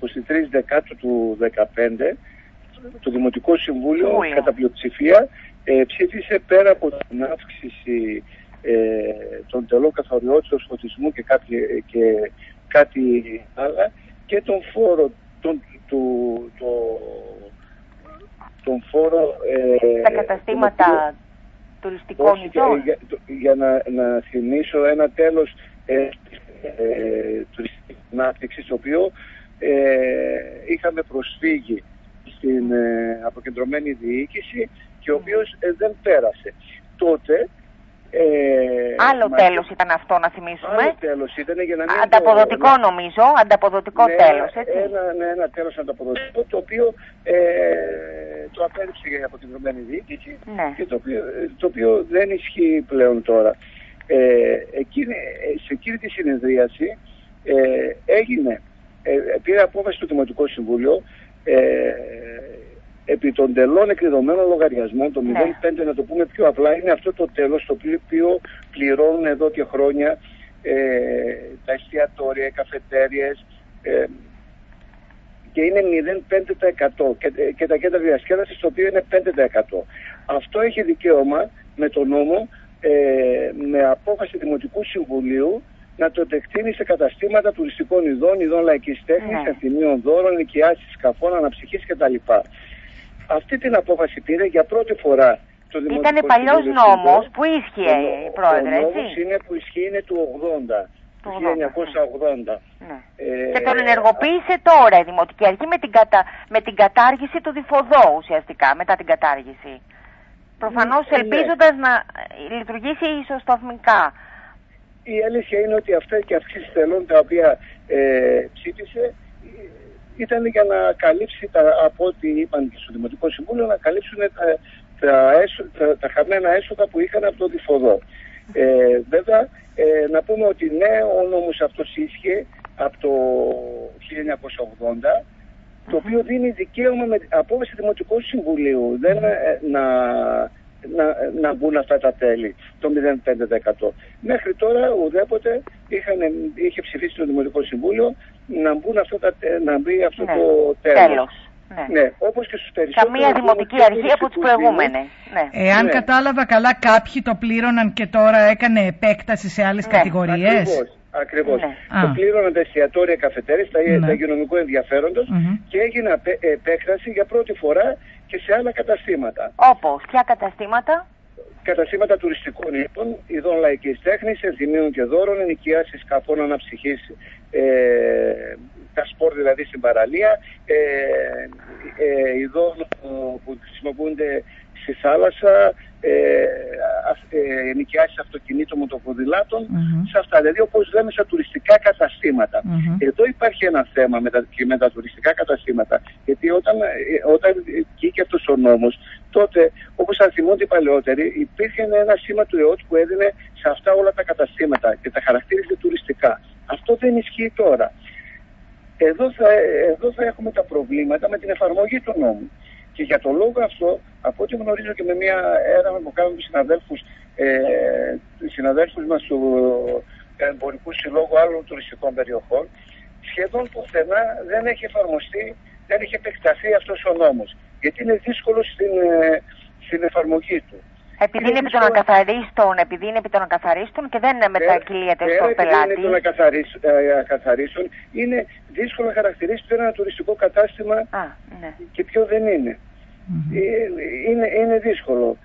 23 Δεκάτου του 2015 το Δημοτικό Συμβούλιο κατά πλειοψηφία ε, ψήφισε πέρα από την αύξηση ε, των τελών καθοριότητας φωτισμού και, και κάτι άλλα και τον φόρο τον, του, το, τον φόρο ε, τα καταστήματα τουριστικών ειδών. για, για, να, να θυμίσω ένα τέλος ε, ε, τουριστικής ανάπτυξης το οποίο ε, είχαμε προσφύγει στην ε, αποκεντρωμένη διοίκηση και ο οποίος ε, δεν πέρασε. Τότε ε, άλλο μα... τέλος ήταν αυτό να θυμίσουμε. Άλλο τέλος ήταν για να μην... Ανταποδοτικό το... νομίζω, ανταποδοτικό ναι, τέλος, έτσι. Ένα, ναι, ένα τέλος ανταποδοτικό το οποίο ε, το απέριψε η αποκεντρωμένη διοίκηση ναι. και το οποίο, το οποίο δεν ισχύει πλέον τώρα. Ε, εκείνη, σε εκείνη τη συνεδρίαση ε, έγινε, ε, πήρε απόφαση του Δημοτικό Συμβούλιο ε, επί των τελών εκδεδομένων λογαριασμών, το 0,5 ναι. να το πούμε πιο απλά, είναι αυτό το τέλος το οποίο πληρώνουν εδώ και χρόνια ε, τα εστιατόρια, οι καφετέριες ε, και είναι 0,5% και, και τα κέντρα διασκέδασης το οποίο είναι 5%. Αυτό έχει δικαίωμα με τον νόμο ε, με απόφαση Δημοτικού Συμβουλίου να το επεκτείνει σε καταστήματα τουριστικών ειδών, ειδών λαϊκής τέχνης, ναι. δώρων, οικιάσεις σκαφών, αναψυχής κτλ. Αυτή την απόφαση πήρε για πρώτη φορά το Δημοτικό Ήταν παλιό νόμος που ίσχυε, η πρόεδρε. Ο νόμος είναι που ισχύει είναι του 80. Του 1980. Ναι. Ε, και τον ενεργοποίησε τώρα η Δημοτική Αρχή με την, κατα... με την κατάργηση του διφοδό ουσιαστικά, μετά την κατάργηση. Προφανώς ναι, ελπίζοντας να λειτουργήσει ισοσταθμικά. Η αλήθεια είναι ότι αυτά και αυξήσει θελών τα οποία ε, ψήφισε ήταν για να καλύψει, τα, από ό,τι είπαν και στο Δημοτικό Συμβούλιο, να καλύψουν τα, τα, τα, χαμένα έσοδα που είχαν από το διφοδό. Ε, βέβαια, ε, να πούμε ότι ναι, ο νόμος αυτός ίσχυε από το 1980, το οποίο δίνει δικαίωμα με απόφαση Δημοτικού Συμβουλίου δεν, ε, να να, να μπουν αυτά τα τέλη, το 0,5%. Μέχρι τώρα ουδέποτε είχαν, είχε ψηφίσει το Δημοτικό Συμβούλιο να, μπουν αυτά τα, να μπει αυτό ναι. το τέλος. τέλος. Ναι. ναι, όπως και στους περισσότερους... Καμία δημοτική αρχή από τις προηγούμενες. Ναι. Εάν ναι. κατάλαβα καλά, κάποιοι το πλήρωναν και τώρα έκανε επέκταση σε άλλες ναι. κατηγορίες. Ακριβώς. Ακριβώς. Ναι. Το πλήρωναν τα εστιατόρια καφετέρες, τα, ναι. τα υγειονομικού ενδιαφέροντος mm-hmm. και έγινε επέκταση για πρώτη φορά και σε άλλα καταστήματα. Όπως, ποια καταστήματα; Καταστήματα τουριστικών ύπων, ειδών λαϊκής τέχνης, ενθυμίων και δώρων, ενοικιάσεις σκαφών αναψυχής, ε, τα σπορ δηλαδή στην παραλία, ε, ε, ειδών που χρησιμοποιούνται στη θάλασσα, ε, ε, ενοικιάσεις αυτοκινήτων μοτοποδηλάτων, mm-hmm. σε αυτά. Δηλαδή όπως λέμε στα τουριστικά καταστήματα. Mm-hmm. Εδώ υπάρχει ένα θέμα με τα, και με τα τουριστικά καταστήματα. Γιατί όταν, ε, όταν βγήκε αυτός ο νόμος, τότε όπως θα θυμούνται οι παλαιότεροι, υπήρχε ένα σήμα του ΕΟΤ που έδινε σε αυτά όλα τα καταστήματα και τα χαρακτήριζε τουριστικά. Αυτό δεν ισχύει τώρα. Εδώ θα, εδώ θα έχουμε τα προβλήματα με την εφαρμογή του νόμου. Και για τον λόγο αυτό, από ό,τι γνωρίζω και με μια έρευνα που κάνουμε τους συναδέλφους ε, συναδέλφους μας του Εμπορικού Συλλόγου άλλων τουριστικών περιοχών, σχεδόν πουθενά δεν έχει εφαρμοστεί, δεν έχει επεκταθεί αυτός ο νόμος. Γιατί είναι δύσκολο στην, ε, στην εφαρμογή του. Επειδή είναι, επί των ακαθαρίστων, επειδή είναι επί των ακαθαρίστων και δεν μετακυλίεται στο πελάτη. Επειδή είναι επί των ε, ακαθαρίστων, είναι δύσκολο να χαρακτηρίσει ένα τουριστικό κατάστημα Α, ναι. και ποιο δεν είναι. Mm-hmm. Είναι, είναι δύσκολο.